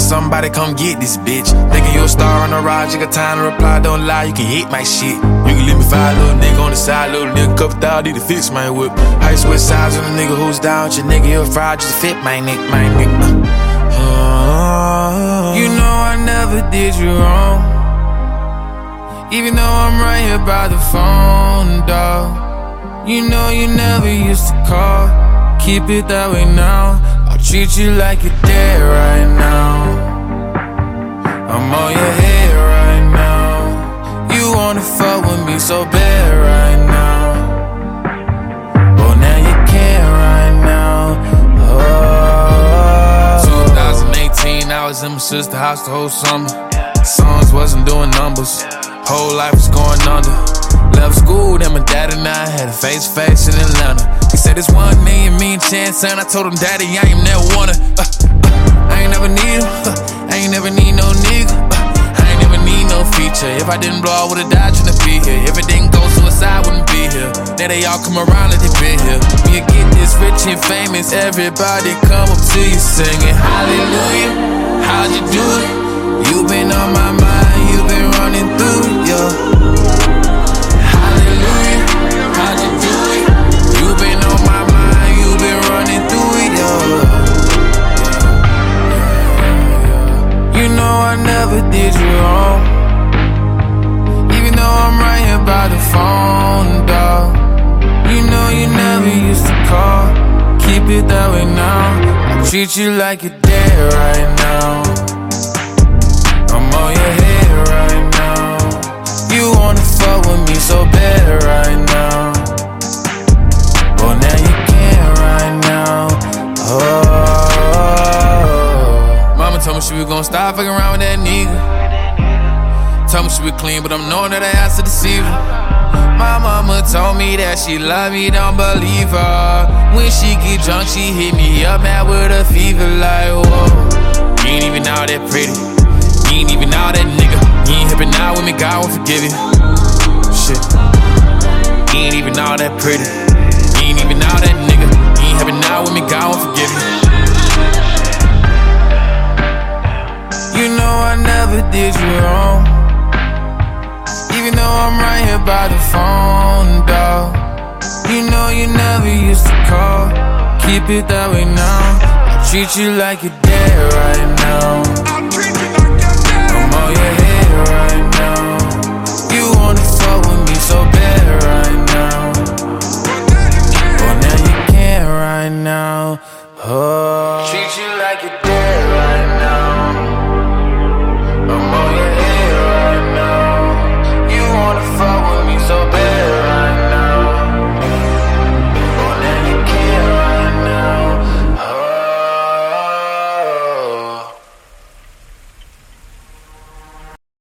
somebody come get this bitch. Thinking you a star on the rise, you got time to reply, don't lie, you can hit my shit. You can leave me five little nigga on the side, little nigga couple thousand, need to fix my whip. High switch size on a nigga who's down, your nigga, a fraud, just fit my neck, my neck. Uh, You know I never did you wrong. Even though I'm right here by the phone, dog. You know you never used to call. Keep it that way now. Treat you like you're dead right now. I'm on your head right now. You wanna fuck with me so bad right now. Well, now you can right now. Oh. 2018, I was in my sister's house the whole summer. Songs wasn't doing numbers. Whole life was going under. Left school, then my and a face face in Atlanta. He said it's one me and chance, and I told him, Daddy, I ain't never wanna. Uh, uh, I ain't never need him. Uh, I ain't never need no nigga. Uh, I ain't never need no feature. If I didn't blow, I would've died trying to be here. If it didn't go suicide, wouldn't be here. Now they all come around like they been here. Me and get this rich and famous. Everybody come up to you singing hallelujah. How'd you do it? You been on my mind, did you wrong. Even though I'm right here by the phone, dog. You know you never used to call. Keep it that way now. I treat you like you're dead right now. I'm on your head right now. You wanna fuck with me so bad right now. Well, now you can right now. Oh. Mama told me she was gonna stop fucking around. Told me she was clean, but I'm knowing that I asked to deceive her. My mama told me that she love me, don't believe her. When she get drunk, she hit me up, mad with a fever, like, whoa. You ain't even all that pretty. You ain't even all that nigga. You ain't hippin' out with me, God won't forgive you. Shit. You ain't even all that pretty. You ain't even all that nigga. You ain't hippin' out with me, God won't forgive you. You know I never did you wrong. I'm right here by the phone, dog. You know you never used to call. Keep it that way now. I treat you like you're dead right now. I'm on your head right now. You wanna fuck with me so bad right now. Well, now you can't right now. Oh. Treat you